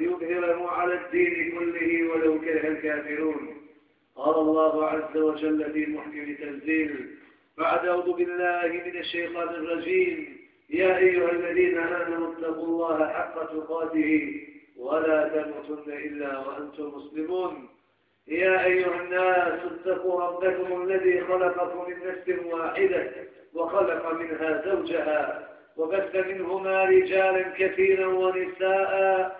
ليظهره على الدين كله ولو كره الكافرون. قال الله عز وجل في محكم تنزيل بعد أعوذ بالله من الشيطان الرجيم. يا أيها الذين آمنوا اتقوا الله حق تقاته ولا تموتن إلا وأنتم مسلمون. يا أيها الناس اتقوا ربكم الذي خلقكم من نفس واحدة وخلق منها زوجها وبث منهما رجالا كثيرا ونساء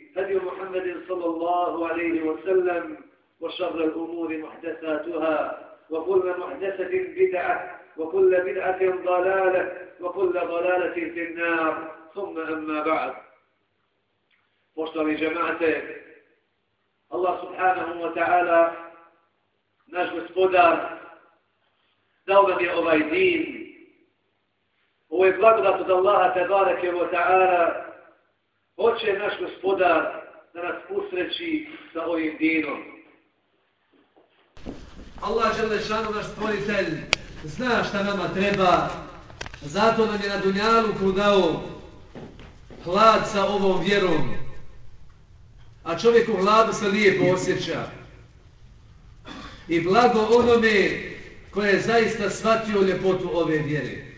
هدي محمد صلى الله عليه وسلم وشر الأمور محدثاتها وكل محدثة بدعة وكل بدعة ضلالة وكل ضلالة في النار ثم أما بعد Poštovani džemate, Allah subhanahu wa ta'ala, naš gospodar, dao nam je ovaj din. Hoće naš gospodar da nas usreći sa ovim dinom. Allah Želešanu, naš stvoritelj, zna šta nama treba, zato nam je na Dunjalu dao hlad sa ovom vjerom. A čovjek u hladu se lijepo osjeća. I blago onome koje je zaista shvatio ljepotu ove vjere.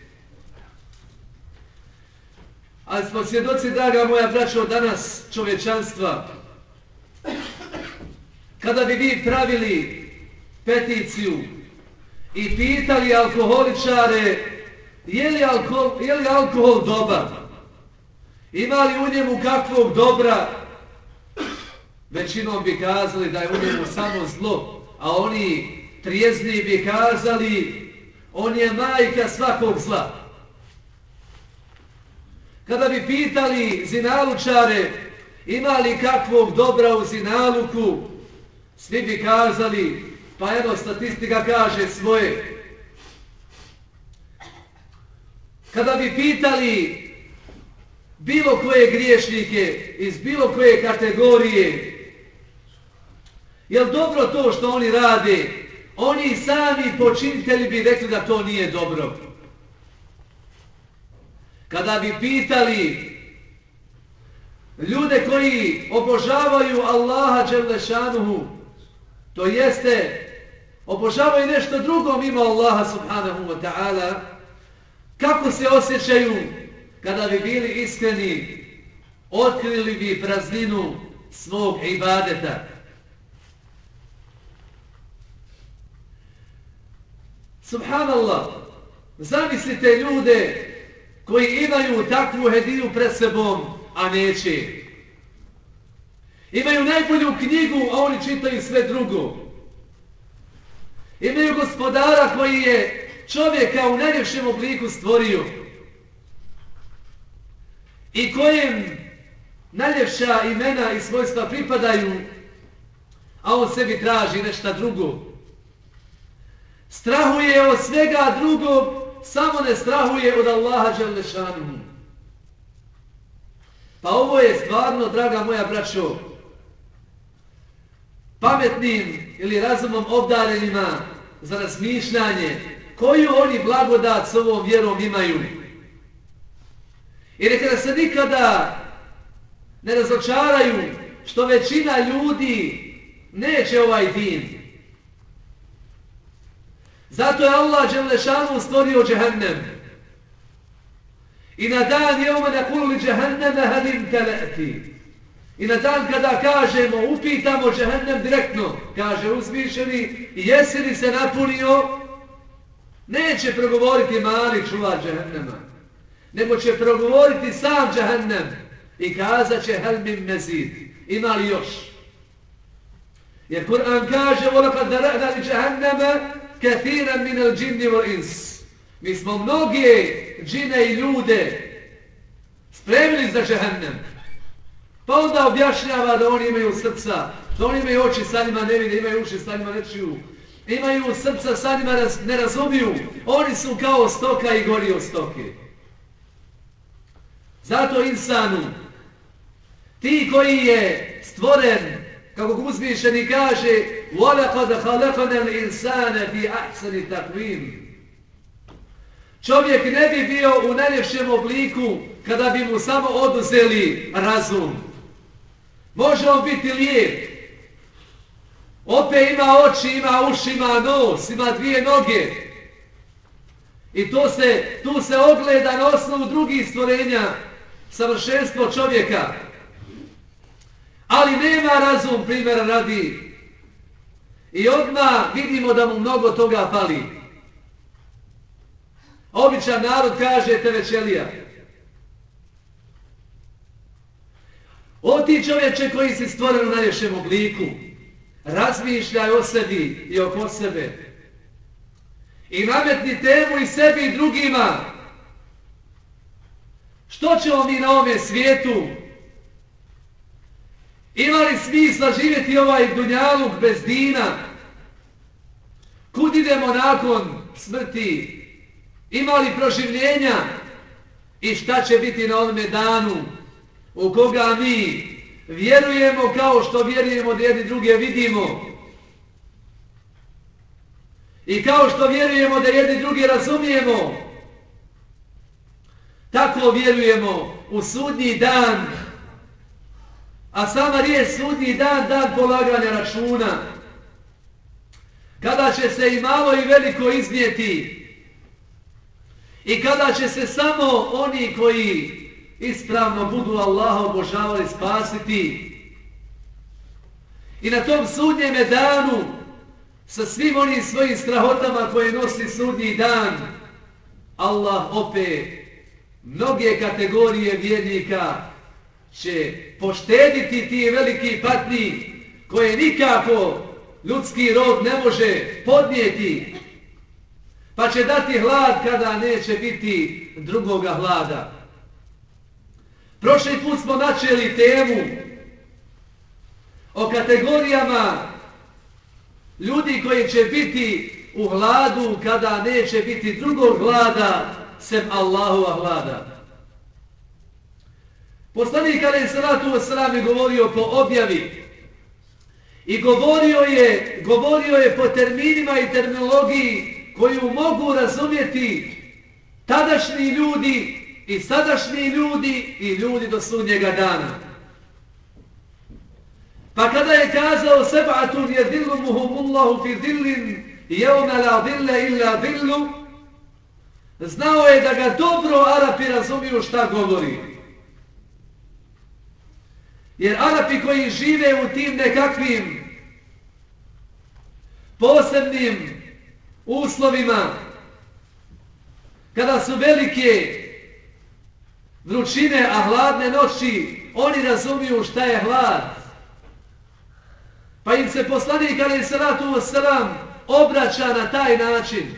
Ali smo svjedoci, draga moja braćo, danas čovječanstva, kada bi vi pravili peticiju i pitali alkoholičare je li alkohol, je li alkohol dobar, ima li u njemu kakvog dobra, većinom bi kazali da je u njemu samo zlo, a oni trijezni bi kazali on je majka svakog zla. Kada bi pitali zinalučare ima li kakvog dobra u zinaluku, svi bi kazali, pa eno statistika kaže svoje. Kada bi pitali bilo koje griješnike iz bilo koje kategorije, je dobro to što oni rade, oni sami počinitelji bi rekli da to nije dobro. Kada bi pitali ljude koji obožavaju Allaha Đelešanuhu, to jeste obožavaju nešto drugo mimo Allaha Subhanahu wa ta'ala, kako se osjećaju kada bi bili iskreni, otkrili bi prazninu svog ibadeta. Subhanallah, zamislite ljude koji imaju takvu hediju pred sebom, a neće. Imaju najbolju knjigu, a oni čitaju sve drugo. Imaju gospodara koji je čovjeka u najljepšem obliku stvorio i kojem najljepša imena i svojstva pripadaju, a on sebi traži nešto drugo. Strahuje od svega drugog samo ne strahuje od Allaha Đalešanu. Pa ovo je stvarno, draga moja braćo, pametnim ili razumom obdarenima za razmišljanje, koju oni blagodat s ovom vjerom imaju. I kada se nikada ne razočaraju što većina ljudi neće ovaj din. Zato je Allah Đelešanu stvorio džehennem. I na dan je ome nakulu li džehenneme halim teleti. I na dan kada kažemo, upitamo džehennem direktno, kaže uzvišeni, jesi li se napunio, neće progovoriti mali čuvar džehennema, nego će progovoriti sam džehennem i kazat će helmim mezid, ima li još? Jer Kur'an kaže, وَلَقَدْ دَرَهْنَا لِجَهَنَّمَ كَثِيرًا مِنَ الْجِنِّ وَالْإِنسِ Mi smo mnoge džine i ljude spremili za džehennem. Pa onda objašnjava da oni imaju srca, da oni imaju oči sa njima ne vide, imaju uši sa njima ne čuju. Imaju srca sa njima raz, ne razumiju. Oni su kao stoka i gori od stoke. Zato insanu, ti koji je stvoren, kako uzmišljeni kaže, وَلَقَدْ خَلَقَنَ الْإِنسَانَ فِي أَحْسَنِ تَقْوِيمِ Čovjek ne bi bio u najljepšem obliku kada bi mu samo oduzeli razum. Može on biti lijep. Opet ima oči, ima uši, ima nos, ima dvije noge. I to se, tu se ogleda na osnovu drugih stvorenja savršenstvo čovjeka. Ali nema razum primjera radi. I odmah vidimo da mu mnogo toga fali. Običan narod kaže te večelija. O ti čovječe koji si stvoren u najvišem obliku, razmišljaj o sebi i oko sebe. I nametni temu i sebi i drugima. Što ćemo mi na ovome svijetu? Ima li smisla živjeti ovaj dunjaluk bez dina? Kud idemo nakon smrti? Ima li proživljenja? I šta će biti na ovome danu? u koga mi vjerujemo kao što vjerujemo da jedni druge vidimo. I kao što vjerujemo da jedni druge razumijemo, tako vjerujemo u sudnji dan, a sama riječ sudnji dan, dan polaganja računa, kada će se i malo i veliko iznijeti i kada će se samo oni koji ispravno budu Allaha obožavali spasiti. I na tom sudnjem danu, sa svim onim svojim strahotama koje nosi sudnji dan, Allah opet mnoge kategorije vjernika će poštediti ti veliki patni koje nikako ljudski rod ne može podnijeti, pa će dati hlad kada neće biti drugoga hlada. Prošli put smo načeli temu o kategorijama ljudi koji će biti u hladu kada neće biti drugog hlada sem Allahova hlada. Poslanik Ali salatu Veselam je govorio po objavi i govorio je, govorio je po terminima i terminologiji koju mogu razumjeti tadašnji ljudi i sadašnji ljudi i ljudi do sudnjega dana. Pa kada je kazao seba'atun jedilumuhumullahu fi dillin jevme la dille illa dillu, znao je da ga dobro Arapi razumiju šta govori. Jer Arapi koji žive u tim nekakvim posebnim uslovima, kada su velike vrućine, a hladne noći, oni razumiju šta je hlad. Pa im se poslanik, ali je salatu wasalam, obraća na taj način.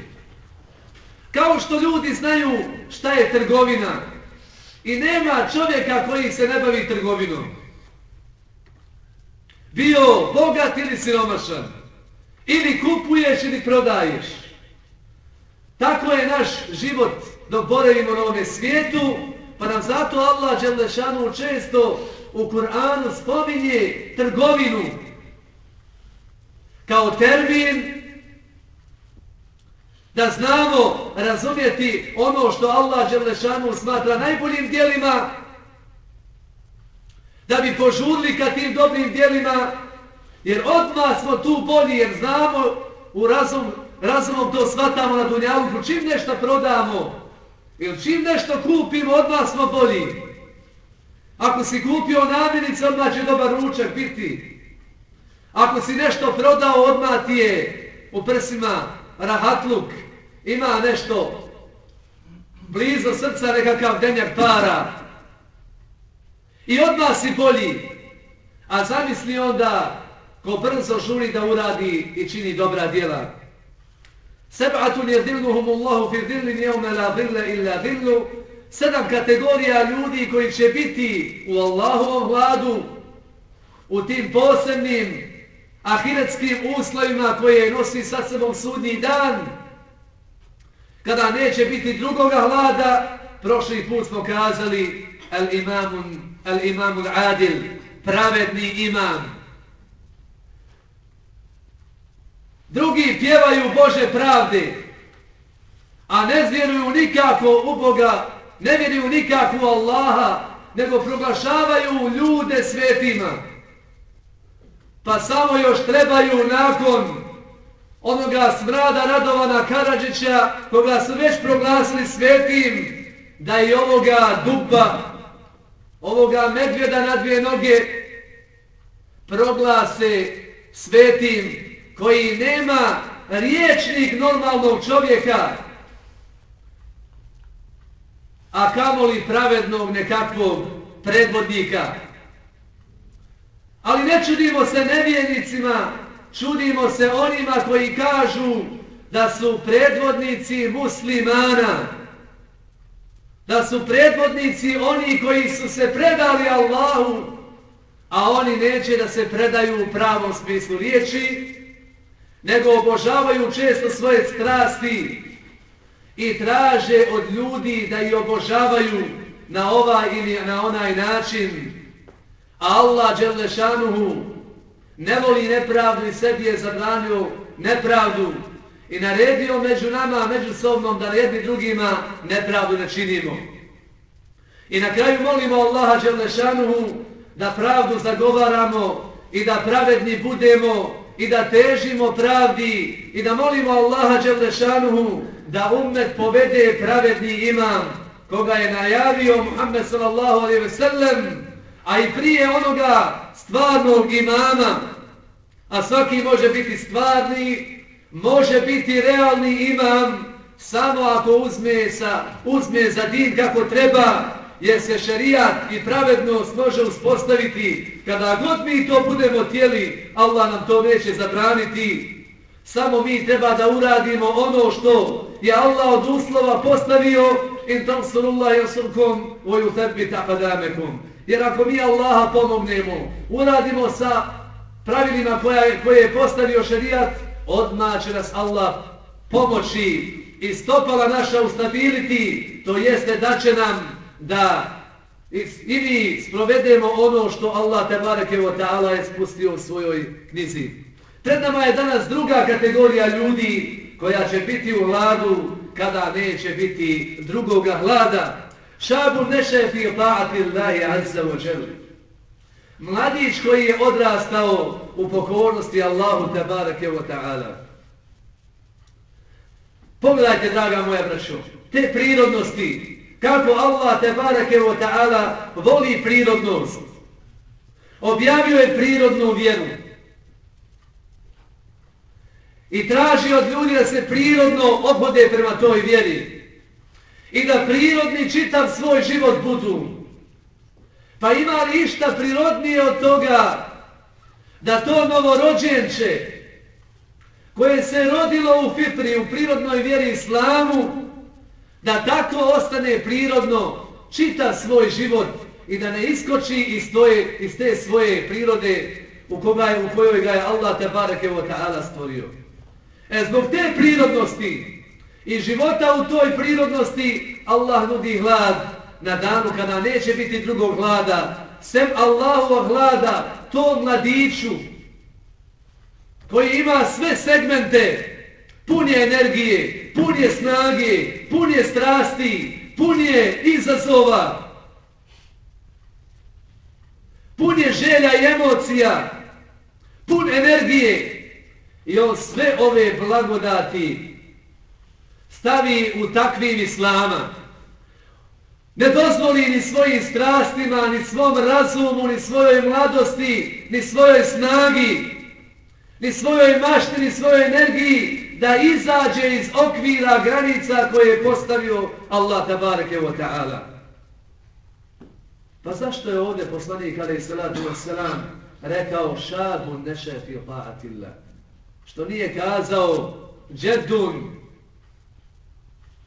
Kao što ljudi znaju šta je trgovina. I nema čovjeka koji se ne bavi trgovinom. Bio bogat ili siromašan. Ili kupuješ ili prodaješ. Tako je naš život dok boravimo na ovome svijetu, Pa nam zato Allah Đelešanu često u Kur'anu spominje trgovinu kao termin da znamo razumjeti ono što Allah Đelešanu smatra najboljim dijelima da bi požurili ka tim dobrim dijelima jer odmah smo tu bolji jer znamo u razum, razumom to shvatamo na dunjavu čim nešto prodamo Ili čim nešto kupimo, od smo bolji. Ako si kupio namirnice, odmah će dobar ručak biti. Ako si nešto prodao, odmah ti je u prsima rahatluk. Ima nešto blizu srca nekakav denjak para. I odmah si bolji. A zamisli onda ko brzo žuri da uradi i čini dobra djela. Seb'atun je Allahu fi dhillin jevme la dhille illa dhillu. Sedam kategorija ljudi koji će biti u Allahovom vladu u tim posebnim ahiretskim uslovima koje nosi sa sebom sudnji dan kada neće biti drugoga hlada, prošli put smo kazali el imamun, al imam al adil, pravedni imam. Drugi pjevaju Bože pravde, a ne zvjeruju nikako u Boga, ne vjeruju nikako u Allaha, nego proglašavaju ljude svetima. Pa samo još trebaju nakon onoga smrada Radovana Karadžića, koga su već proglasili svetim, da i ovoga dupa, ovoga medvjeda na dvije noge, proglase svetim, koji nema riječnik normalnog čovjeka, a kamoli pravednog nekakvog predvodnika. Ali ne čudimo se nevjernicima, čudimo se onima koji kažu da su predvodnici muslimana, da su predvodnici oni koji su se predali Allahu, a oni neće da se predaju u pravom smislu riječi, nego obožavaju često svoje strasti i traže od ljudi da ih obožavaju na ovaj ili na onaj način. Allah, Đerlešanuhu ne voli nepravdu i sebi je zabranio nepravdu i naredio među nama, među sobom, da jedni drugima nepravdu ne činimo. I na kraju molimo Allaha Đelešanuhu da pravdu zagovaramo i da pravedni budemo i da težimo pravdi i da molimo Allaha Đelešanuhu da ummet povede pravedni imam koga je najavio Muhammed sallallahu alaihi ve sellem a i prije onoga stvarnog imama, a svaki može biti stvarni, može biti realni imam, samo ako uzme, sa, uzme za din kako treba, jer se šarijat i pravednost može uspostaviti. Kada god mi to budemo tijeli, Allah nam to neće zabraniti. Samo mi treba da uradimo ono što je Allah od uslova postavio in tansurullah jansurkom voju tebi taqadamekum. Jer ako mi Allaha pomognemo, uradimo sa pravilima koja je, koje je postavio šarijat, odmah će nas Allah pomoći i stopala naša ustabiliti, to jeste da će nam da i mi sprovedemo ono što Allah te bareke o ta'ala je spustio u svojoj knjizi. Pred nama je danas druga kategorija ljudi koja će biti u hladu kada neće biti drugoga hlada. Šabu neše fi ta'ati Allahi azza wa jalla. Mladić koji je odrastao u pokornosti Allahu tabarake wa ta'ala. Pogledajte, draga moja braćo, te prirodnosti, kako Allah tabarake wa ta'ala voli prirodnost. Objavio je prirodnu vjeru. I traži od ljudi da se prirodno obhode prema toj vjeri i da prirodni čitav svoj život budu. Pa ima li išta prirodnije od toga da to novorođenče koje se rodilo u fitri, u prirodnoj vjeri islamu, da tako ostane prirodno čita svoj život i da ne iskoči iz, toje, iz te svoje prirode u, koga je, u kojoj ga je Allah te bareke o ta'ala stvorio. E zbog te prirodnosti i života u toj prirodnosti Allah nudi hlad na danu kada neće biti drugog hlada. Sem Allahova hlada, to mladiću koji ima sve segmente, pun je energije, pun je snage, pun je strasti, pun je izazova, pun je želja i emocija, pun energije i on sve ove blagodati stavi u takvim islama ne dozvoli ni svojim strastima, ni svom razumu, ni svojoj mladosti, ni svojoj snagi, ni svojoj mašti, ni svojoj energiji, da izađe iz okvira granica koje je postavio Allah tabareke wa ta'ala. Pa zašto je ovdje poslanik alaih salatu wa salam rekao šabun neše fi ta'atillah? Što nije kazao džedun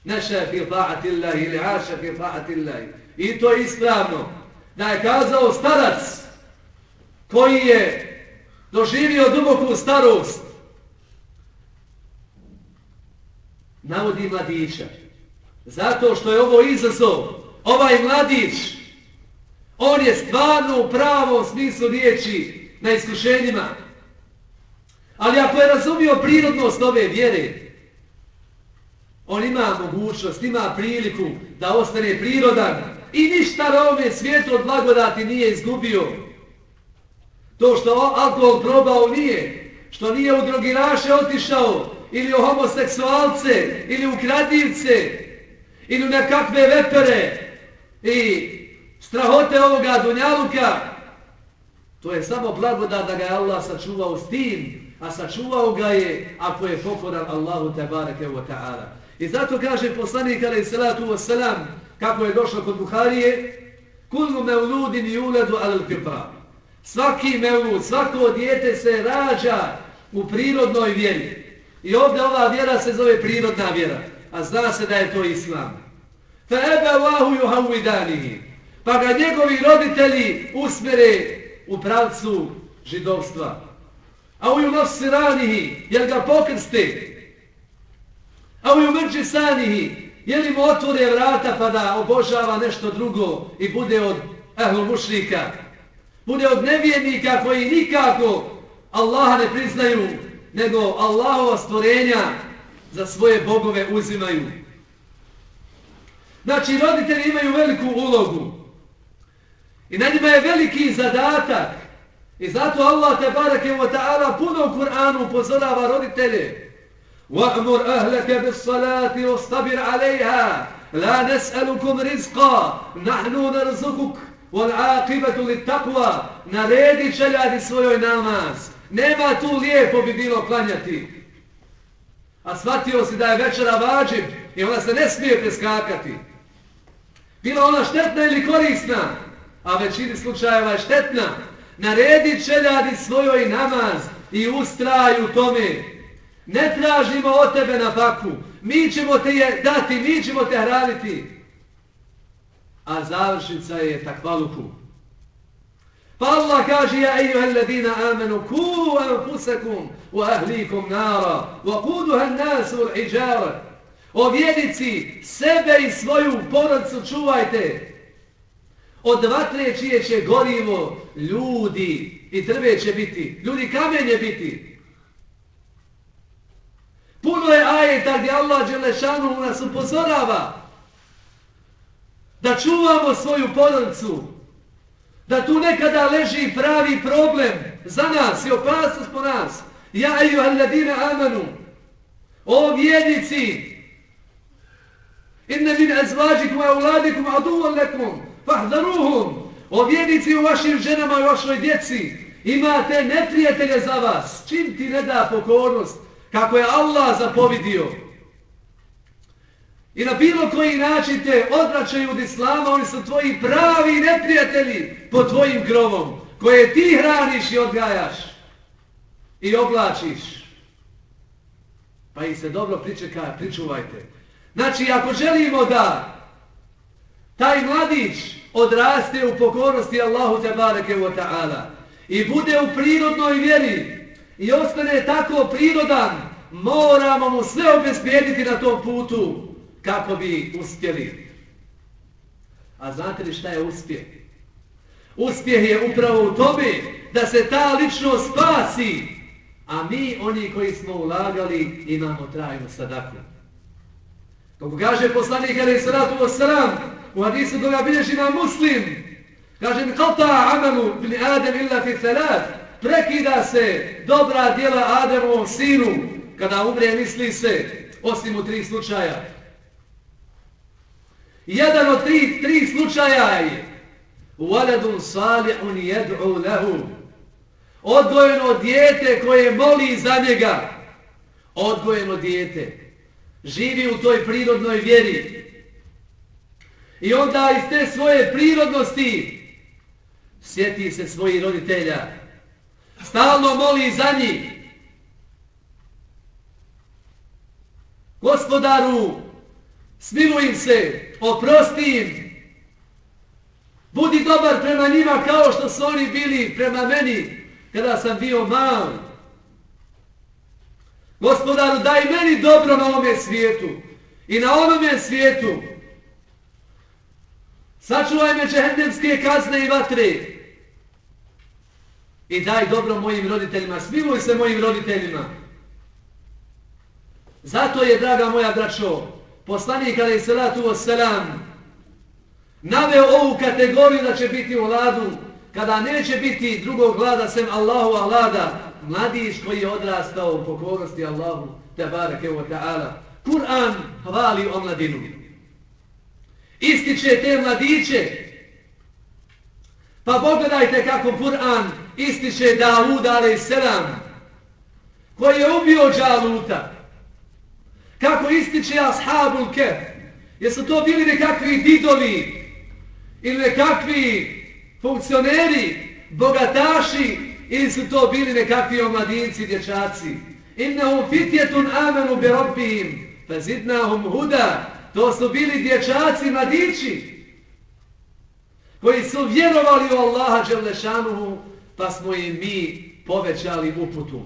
neše fi ta'atillah ili aša fi ta'atillah. I to je ispravno. Da je kazao starac koji je doživio duboku starost navodi mladića. Zato što je ovo izazov, ovaj mladić, on je stvarno u pravom smislu riječi na iskušenjima. Ali ako je razumio prirodnost ove vjere, on ima mogućnost, ima priliku da ostane prirodan i ništa na ovome svijetu od blagodati nije izgubio. To što alkohol probao nije, što nije u drogiraše otišao, ili u homoseksualce, ili u kradivce, ili u nekakve vepere i strahote ovoga dunjaluka, to je samo blagodat da ga je Allah sačuvao s tim, a sačuvao ga je ako je pokoran Allahu tebareke wa ta'ala. I zato kaže poslanik alaih salatu wasalam, kako je došlo kod Buharije, kullu meuludin uledu alal fitra. Svaki meulud, svako dijete se rađa u prirodnoj vjeri. I ovdje ova vjera se zove prirodna vjera. A zna se da je to islam. Fa ebe vahu juhavvidanihi. Pa ga njegovi roditelji usmere u pravcu židovstva. A u junosiranihi, jer ga pokrste? A u jumrđi sanihi, jel mu otvore vrata pa da obožava nešto drugo i bude od ehlu mušnika? Bude od nevjernika koji nikako Allaha ne priznaju nego Allahova stvorenja za svoje bogove uzimaju. Znači, roditelji imaju veliku ulogu. I na njima je veliki zadatak. I zato Allah te barake wa ta'ala puno u Kur'anu upozorava roditelje. وَأْمُرْ أَهْلَكَ بِالصَّلَاةِ وَاسْتَبِرْ عَلَيْهَا لَا نَسْأَلُكُمْ رِزْقًا نَحْنُ نَرْزُكُكْ وَالْعَاقِبَةُ لِلْتَقْوَى Naredi čeljadi svojoj namaz. Nema tu lijepo bi bilo klanjati. A shvatio si da je večera vađib i ona se ne smije preskakati. Bila ona štetna ili korisna, a većini slučajeva je štetna. Naredi čeljadi svojoj namaz i ustraju tome. Ne tražimo od tebe na faku. Mi ćemo te je dati, mi ćemo te hraniti. A završnica je takvaluku. Pa Allah kaže, ja ejuhel ladina amenu, ku anfusakum wa ahlikum nara, wa kuduha nasur al-hijara. O vjerici, sebe i svoju porodcu čuvajte. Od vatre čije će gorivo ljudi i trve će biti, ljudi kamenje biti. Puno je ajeta gdje Allah Đelešanu nas upozorava da čuvamo svoju porodicu, da tu nekada leži pravi problem za nas i opasnost po nas. Ja i alladine amanu, o vjednici, inne min ezvađikum a uladikum aduvan lekum, fahdaruhum, o vjednici u vašim ženama i vašoj djeci, imate neprijatelje za vas, čim ti ne da pokornost, kako je Allah zapovidio, I na bilo koji način te odvraćaju od islama, oni su tvoji pravi neprijatelji po tvojim grovom, koje ti hraniš i odgajaš i oblačiš. Pa ih se dobro pričeka, pričuvajte. Znači, ako želimo da taj mladić odraste u pokornosti Allahu te bareke wa ta'ala i bude u prirodnoj vjeri i ostane tako prirodan, moramo mu sve obezbijediti na tom putu kako bi uspjeli. A znate li šta je uspjeh? Uspjeh je upravo u tome da se ta ličnost spasi, a mi, oni koji smo ulagali, imamo trajnu sadaku. Kako kaže poslanik Ali Salatu Osram, u hadisu koga bilježi na muslim, kaže mi kata amalu bin Adem illa fi thalat, prekida se dobra djela Ademovom sinu, kada umre misli se, osim u tri slučaja, Jedan od tri, tri slučaja je Waladun salihun yad'u lahu. Odgojeno dijete koje moli za njega. Odgojeno dijete. Živi u toj prirodnoj vjeri. I onda iz te svoje prirodnosti sjeti se svojih roditelja. Stalno moli za njih. Gospodaru, smiluj im se, oprosti im. Budi dobar prema njima kao što su oni bili prema meni kada sam bio mal. Gospodaru, daj meni dobro na ovome svijetu i na onome svijetu. Sačuvaj me džehendemske kazne i vatre. I daj dobro mojim roditeljima. Smiluj se mojim roditeljima. Zato je, draga moja braćo, poslanik alaih salatu wassalam, naveo ovu kategoriju da će biti u ladu, kada neće biti drugog vlada sem Allahu vlada, mladić koji je odrastao u pokornosti Allahu, tabarake wa ta'ala. Kur'an hvali o mladinu. Ističe te mladiće. Pa pogledajte kako Kur'an ističe Davud a.s. koji je ubio Džaluta. Kako ističe Ashabul Kef. Jesu to bili nekakvi didovi ili nekakvi funkcioneri, bogataši ili su to bili nekakvi omladinci, dječaci. Innahum fitjetun amenu bi rabbihim, fazidnahum huda. To su bili dječaci, mladići, koji su vjerovali u Allaha Đelešanuhu, pa smo im mi povećali uputu.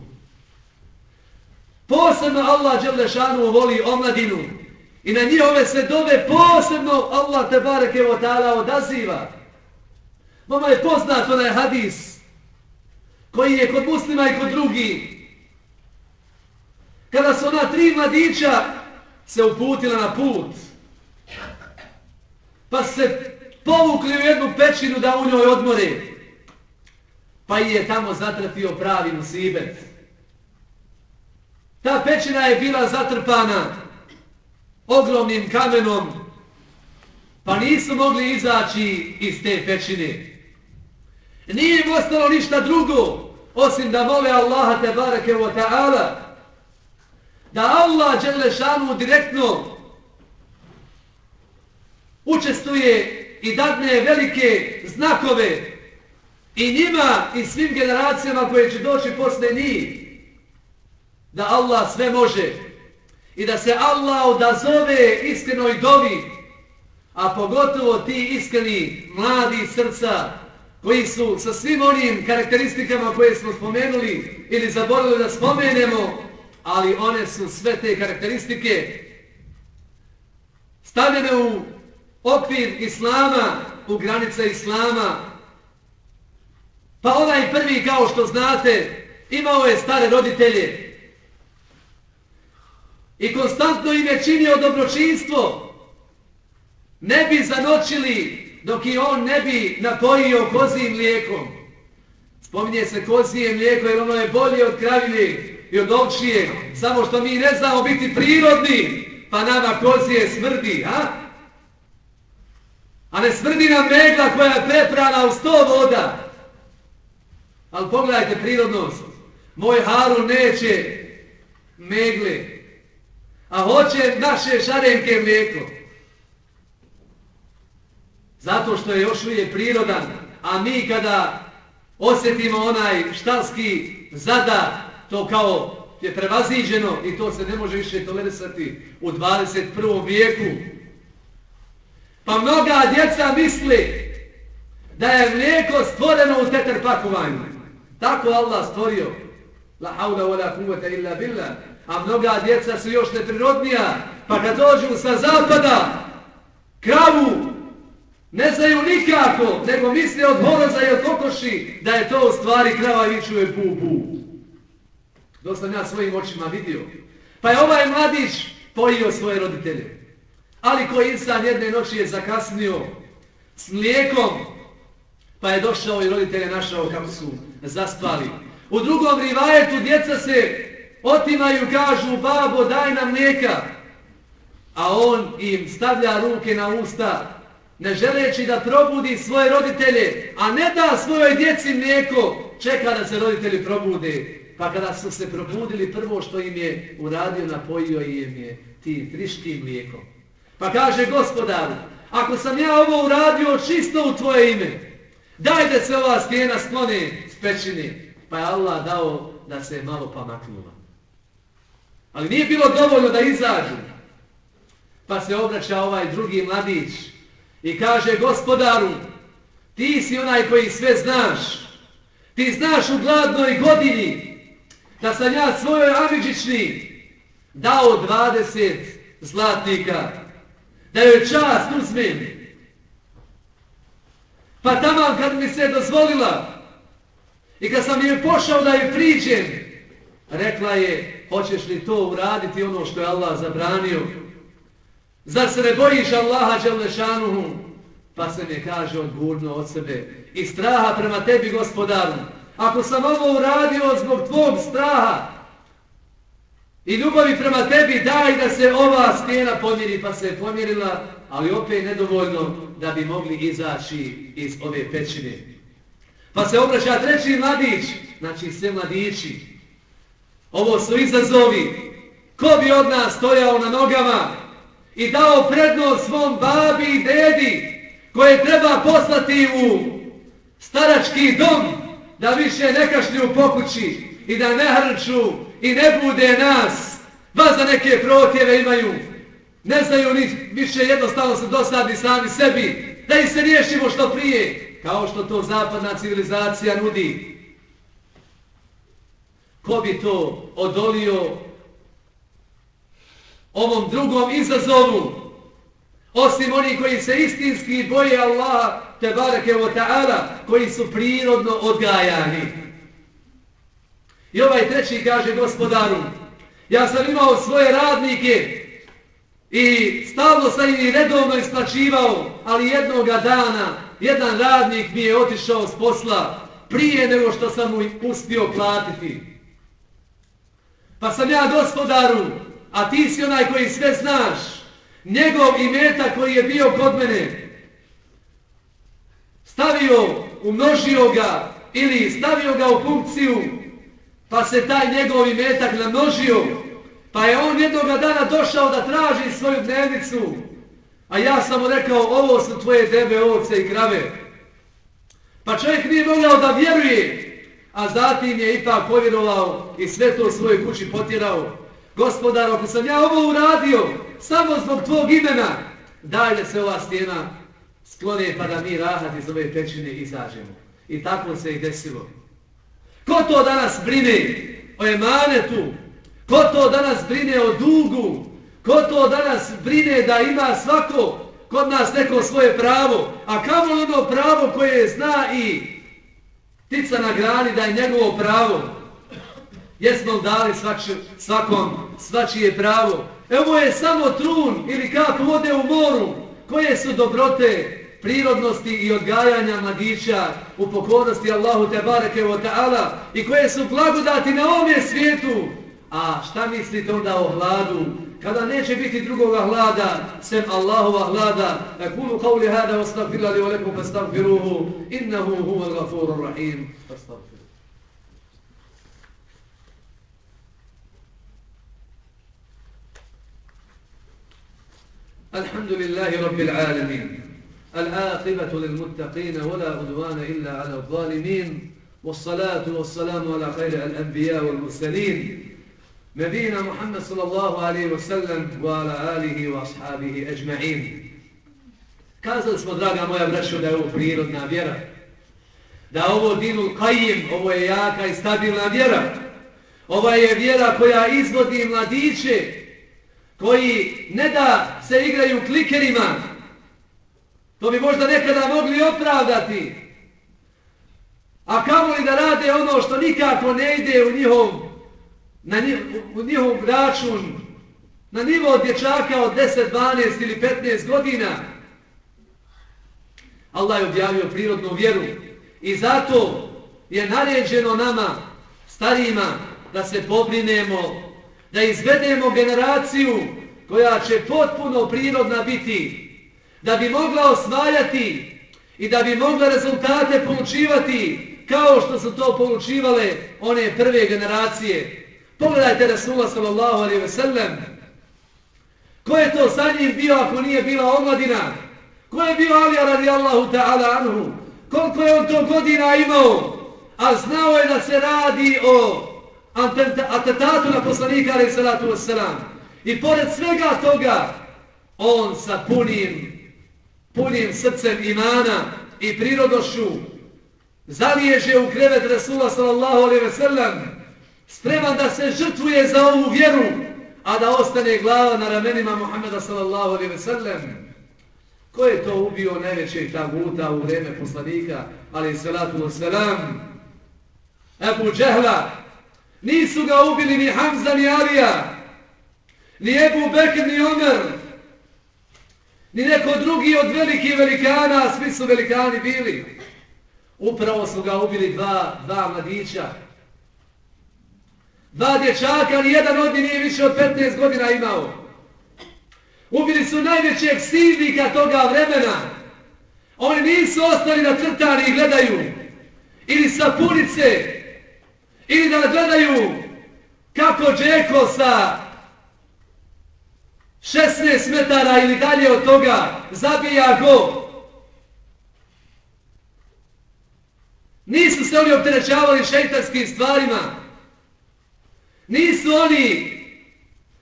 Posebno Allah Đelešanuhu voli omladinu, I na njihove se dove posebno Allah te bareke o ta'ala odaziva. Mama je poznat onaj hadis koji je kod muslima i kod drugi. Kada su ona tri mladića se uputila na put, pa se povukli u jednu pećinu da u njoj odmore, pa je tamo zatrpio pravi musibet. Ta pećina je bila zatrpana ogromnim kamenom, pa nisu mogli izaći iz te pećine. Nije im ostalo ništa drugo, osim da mole Allaha te barake wa ta'ala, da Allah Đelešanu direktno učestuje i dadne velike znakove i njima i svim generacijama koje će doći posle njih, da Allah sve može i da se Allah odazove iskrenoj dovi, a pogotovo ti iskreni mladi srca koji su sa svim onim karakteristikama koje smo spomenuli ili zaboravili da spomenemo, ali one su sve te karakteristike stavljene u okvir Islama, u granice Islama. Pa onaj prvi, kao što znate, imao je stare roditelje, i konstantno im je činio dobročinstvo, ne bi zanočili dok i on ne bi napojio kozijim mlijekom. Spominje se kozije mlijeko jer ono je bolje od kravine i od ovčije, samo što mi ne znamo biti prirodni, pa nama kozije smrdi, a? A ne smrdi nam megla koja je preprana u sto voda. Ali pogledajte prirodnost. Moj Harun neće megle, a hoće naše šarenke mlijeko. Zato što je još uvijek prirodan, a mi kada osjetimo onaj štalski zada, to kao je prevaziđeno i to se ne može više tolerisati u 21. vijeku. Pa mnoga djeca misli da je mlijeko stvoreno u teter pakovanju. Tako Allah stvorio. La haula wa la kuvvete illa billah a mnoga djeca su još neprirodnija, pa kad dođu sa zapada, kravu, ne znaju nikako, nego misle od horoza i od kokoši, da je to u stvari krava i čuje bu, bu. Dosta sam ja svojim očima vidio. Pa je ovaj mladić pojio svoje roditelje. Ali koji insan jedne noći je zakasnio s mlijekom, pa je došao i roditelje našao kako su zaspali. U drugom rivajetu djeca se otimaju, kažu, babo, daj nam mlijeka. a on im stavlja ruke na usta, ne želeći da probudi svoje roditelje, a ne da svojoj djeci mlijeko, čeka da se roditelji probude. Pa kada su se probudili, prvo što im je uradio, napojio im je tim friškim mlijekom. Pa kaže gospodaru, ako sam ja ovo uradio čisto u tvoje ime, daj da se ova stijena sklone s pećine. Pa je Allah dao da se malo pamaknula. Ali nije bilo dovoljno da izađu. Pa se obraća ovaj drugi mladić i kaže gospodaru, ti si onaj koji sve znaš. Ti znaš u gladnoj godini da sam ja svojoj amiđični dao 20 zlatnika, da joj čast uzmem. Pa tamo kad mi se dozvolila i kad sam joj pošao da joj priđem, rekla je, hoćeš li to uraditi ono što je Allah zabranio? Zar se ne bojiš Allaha Đelešanuhu? Pa se mi kaže odgurno od sebe. I straha prema tebi, gospodaru. Ako sam ovo uradio zbog tvog straha i ljubavi prema tebi, daj da se ova stijena pomiri. Pa se je pomirila, ali opet nedovoljno da bi mogli izaći iz ove pećine. Pa se obraća treći mladić, znači sve mladići. Ovo su izazovi. Ko bi od nas stojao na nogama i dao prednost svom babi i dedi koje treba poslati u starački dom da više ne kašlju po kući i da ne hrču i ne bude nas. Vas da neke protjeve imaju. Ne znaju ni više jednostavno se dosadni sami sebi. Da ih se riješimo što prije. Kao što to zapadna civilizacija nudi. Ko bi to odolio ovom drugom izazovu? Osim oni koji se istinski boje Allaha te bareke o ta'ala, koji su prirodno odgajani. I ovaj treći kaže gospodaru, ja sam imao svoje radnike i stalno sam ih redovno isplaćivao, ali jednoga dana jedan radnik mi je otišao s posla prije nego što sam mu uspio platiti. Pa sam ja gospodaru, a ti si onaj koji sve znaš, njegov imeta koji je bio kod mene, stavio, umnožio ga ili stavio ga u funkciju, pa se taj njegov imetak namnožio, pa je on jednog dana došao da traži svoju dnevnicu, a ja sam mu rekao, ovo su tvoje debe, ovce i krave. Pa čovjek nije mogao da vjeruje, a zatim je ipak povjerovao i sve to u svojoj kući potjerao. Gospodar, ako sam ja ovo uradio samo zbog tvog imena, daj da se ova stijena sklone pa da mi rahat iz ove pećine izađemo. I tako se i desilo. Ko to danas brine o emanetu? Ko to danas brine o dugu? Ko to danas brine da ima svako kod nas neko svoje pravo? A kamo ono pravo koje zna i tica na grani da je njegovo pravo? Jesmo li dali svač, svakom svačije pravo? Evo je samo trun ili kap vode u moru. Koje su dobrote prirodnosti i odgajanja mladića u pokornosti Allahu te bareke wa ta'ala i koje su blagodati na ovom svijetu? A šta mislite onda o hladu? Kada neće biti drugoga hlada, sem Allahova hlada, kulu qavli hada wa stagfirla li wa lekum fa stagfiruhu, innahu huva gafurur rahim. Astagfir. الحمد لله رب العالمين العاقبة للمتقين ولا عدوان إلا على الظالمين والصلاة والسلام على خير الأنبياء والمرسلين نبينا محمد صلى الله عليه وسلم وعلى آله وأصحابه أجمعين Kazali smo, draga moja braćo, da je ovo prirodna vjera. Da ovo dinul kajim, ovo je jaka i stabilna vjera. Ova je vjera koja izvodi mladiće koji ne da se igraju klikerima, to bi možda nekada mogli opravdati, a kamo li da rade ono što nikako ne ide u njihov, na njih, u njihov račun, na nivo dječaka od 10, 12 ili 15 godina, Allah je objavio prirodnu vjeru i zato je naređeno nama, starijima, da se pobrinemo da izvedemo generaciju koja će potpuno prirodna biti, da bi mogla osvajati i da bi mogla rezultate polučivati kao što su to polučivale one prve generacije. Pogledajte Rasula sallallahu alaihi ve sellem. Ko je to sa njim bio ako nije bila omladina? Ko je bio Alija radijallahu ta'ala anhu? Koliko je on to godina imao? A znao je da se radi o atentatu na poslanika alaihi salatu wasalam. I pored svega toga, on sa punim, punim srcem imana i prirodošu zaliježe u krevet Rasula sallallahu alaihi ve sellem spreman da se žrtvuje za ovu vjeru, a da ostane glava na ramenima Muhammeda sallallahu alaihi ve sellem. Ko je to ubio najvećeg taguta u vreme poslanika, ali salatu wassalam? Ebu Džehla. Nisu ga ubili ni Hamza ni Alija, ni Ebu Bekr ni Omer, ni neko drugi od velikih velikana, svi su velikani bili. Upravo su ga ubili dva, dva mladića, Dva dječaka, ali jedan od njih nije više od 15 godina imao. Ubili su najvećeg silnika toga vremena. Oni nisu ostali na crtani i gledaju. Ili sa punice. Ili da gledaju kako Džeko sa 16 metara ili dalje od toga zabija go. Nisu se oni opterećavali šeitarskim stvarima. Nisu oni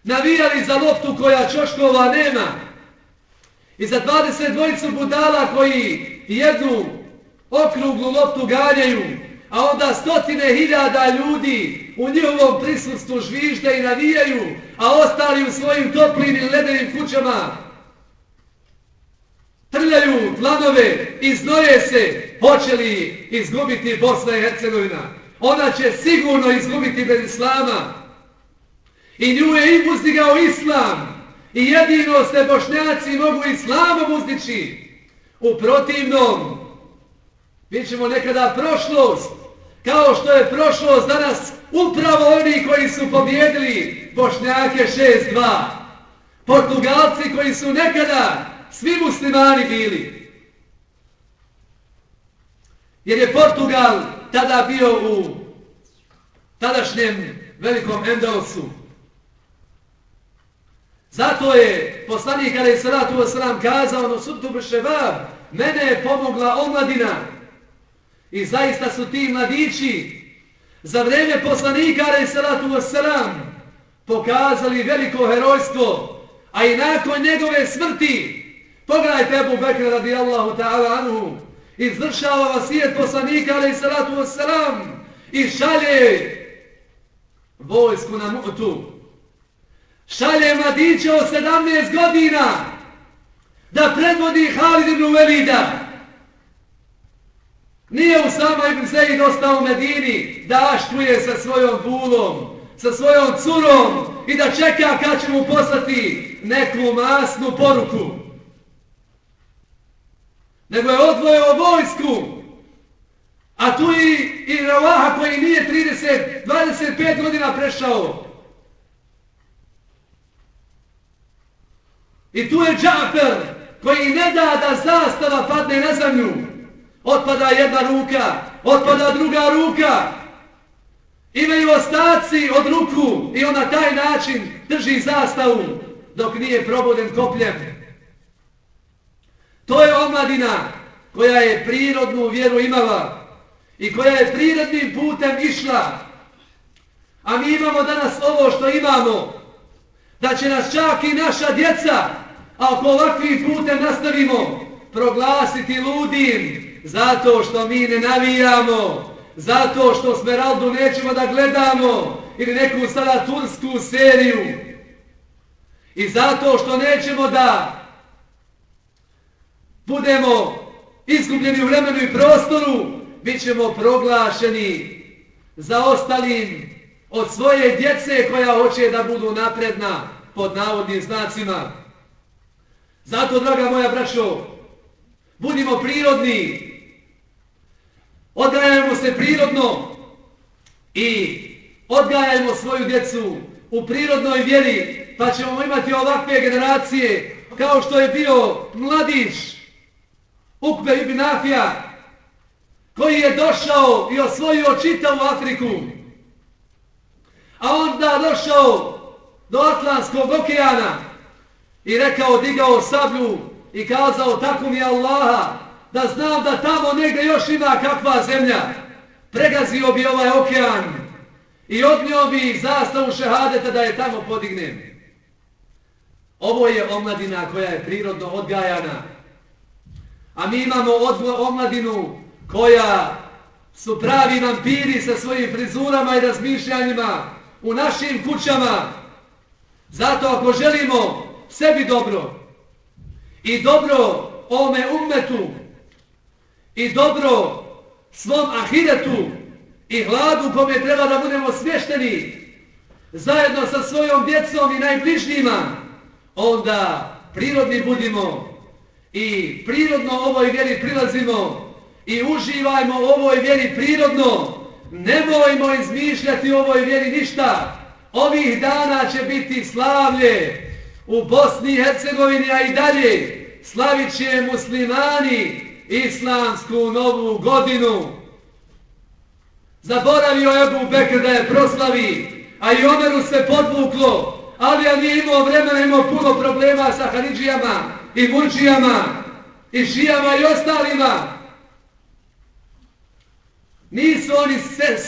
navijali za loptu koja Čoškova nema. I za 22 budala koji jednu okruglu loptu ganjaju, a onda stotine hiljada ljudi u njihovom prisustvu žvižde i navijaju, a ostali u svojim toplim i ledenim kućama trljaju planove i znoje se, hoće li izgubiti Bosna i Hercegovina ona će sigurno izgubiti bez islama. I nju je impustigao islam. I jedino se bošnjaci mogu islamom uzdići. U protivnom, bit ćemo nekada prošlost, kao što je prošlost danas upravo oni koji su pobjedili bošnjake 6-2. Portugalci koji su nekada svi muslimani bili. Jer je Portugal tada bio u tadašnjem velikom Endelosu. Zato je poslanik kada je salatu wasalam kazao no sutu beševab, mene je pomogla omladina. I zaista su ti mladići za vreme poslanika kada salatu wasalam pokazali veliko herojstvo, a i nakon njegove smrti, pogledajte Ebu Bekra radijallahu ta'ala anhu, izvršava vasijet poslanika alaih salatu wasalam i šalje vojsku na mutu. Šalje mladiće od 17 godina da predvodi Halid ibn Velida. Nije u ibn Zaid ostao u Medini da aštruje sa svojom bulom, sa svojom curom i da čeka kad će mu poslati neku masnu poruku nego je odvojao vojsku. A tu i, i Ravaha koji nije 30, 25 godina prešao. I tu je Džafer koji ne da da zastava padne na zemlju. Otpada jedna ruka, otpada druga ruka. Imaju ostaci od ruku i on na taj način drži zastavu dok nije proboden kopljem. To je omladina koja je prirodnu vjeru imala i koja je prirodnim putem išla. A mi imamo danas ovo što imamo, da će nas čak i naša djeca, ako ovakvim putem nastavimo, proglasiti ludim, zato što mi ne navijamo, zato što Smeraldu nećemo da gledamo, ili neku sada tursku seriju, i zato što nećemo da budemo izgubljeni u vremenu i prostoru, bit ćemo proglašeni za ostalim od svoje djece koja hoće da budu napredna pod navodnim znacima. Zato, draga moja braćo, budimo prirodni, odgajajmo se prirodno i odgajajmo svoju djecu u prirodnoj vjeri pa ćemo imati ovakve generacije kao što je bio mladić Ukbe ibn Afija koji je došao i osvojio čitavu Afriku a onda došao do Atlantskog okeana i rekao, digao sablju i kazao, tako mi je Allaha, da znam da tamo negdje još ima kakva zemlja. Pregazio bi ovaj okean i odnio bi zastavu šehadeta da je tamo podignem. Ovo je omladina koja je prirodno odgajana. A mi imamo omladinu koja su pravi vampiri sa svojim frizurama i razmišljanjima u našim kućama. Zato ako želimo sebi dobro i dobro ome ummetu i dobro svom ahiretu i hladu kome treba da budemo smješteni zajedno sa svojom djecom i najbližnjima, onda prirodni budimo i prirodno ovoj vjeri prilazimo i uživajmo ovoj vjeri prirodno, nemojmo izmišljati ovoj vjeri ništa, ovih dana će biti slavlje u Bosni i Hercegovini, a i dalje slavit će muslimani islamsku novu godinu. Zaboravio je Ebu Bekr da je proslavi, a i Omeru se podvuklo, ali ja nije imao vremena, imao puno problema sa Haridžijama i Murđijama i Šijama i ostalima. Nisu oni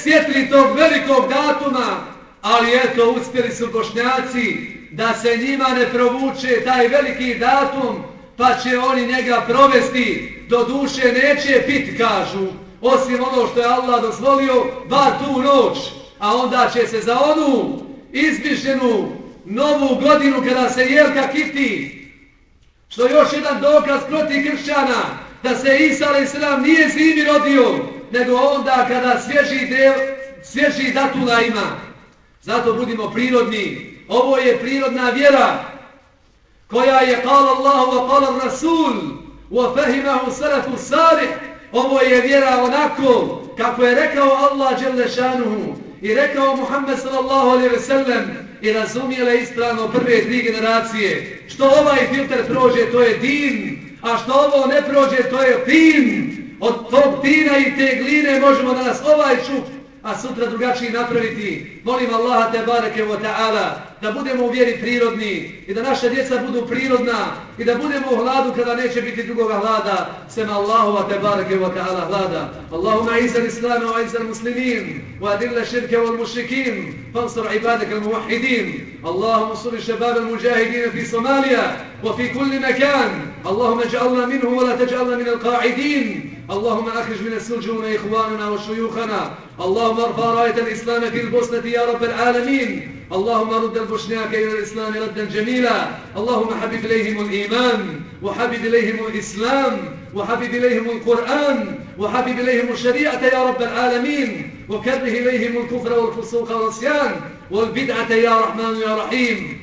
sjetli tog velikog datuma, ali eto, uspjeli su bošnjaci da se njima ne provuče taj veliki datum, pa će oni njega provesti, do duše neće pit, kažu, osim ono što je Allah dozvolio, bar tu noć, a onda će se za onu izmišljenu novu godinu kada se jelka kiti, što je još jedan dokaz protiv kršćana, da se Isa a.s. nije zimi rodio, nego onda kada svježi, del, svježi datula ima. Zato budimo prirodni. Ovo je prirodna vjera koja je kala Allahu wa kala Rasul wa fahimahu salafu salih. Ovo je vjera onako kako je rekao Allah Đelešanuhu i rekao Muhammed sallallahu alaihi ve sellem i razumijele ispravno prve tri generacije. Što ovaj filter prođe, to je din, a što ovo ne prođe, to je tin. Od tog tina i te gline možemo da nas ovaj čup a sutra drugačiji napraviti. Molim Allaha te bareke wa ta'ala da budemo u vjeri prirodni i da naša djeca budu prirodna i da budemo u hladu kada neće biti drugoga hlada sem Allahu te bareke wa ta'ala hlada. Allahumma iza l'islama wa iza muslimin wa adilla širke wal mušrikin fansur ibadak al muwahidin Allahumma suri šebab al-mujahidina fi Somalija wa fi kulli mekan Allahumma ja'alna minhu wa la taj'alna min al-qa'idin اللهم أخرج من السجون إخواننا وشيوخنا. اللهم ارفع راية الإسلام في البوسنة يا رب العالمين. اللهم رد البوشناك إلى الإسلام ردا جميلا. اللهم حبب إليهم الإيمان وحبب إليهم الإسلام وحبب إليهم القرآن وحبب إليهم الشريعة يا رب العالمين. وكره إليهم الكفر والفسوق والعصيان. والبدعة يا رحمن يا رحيم.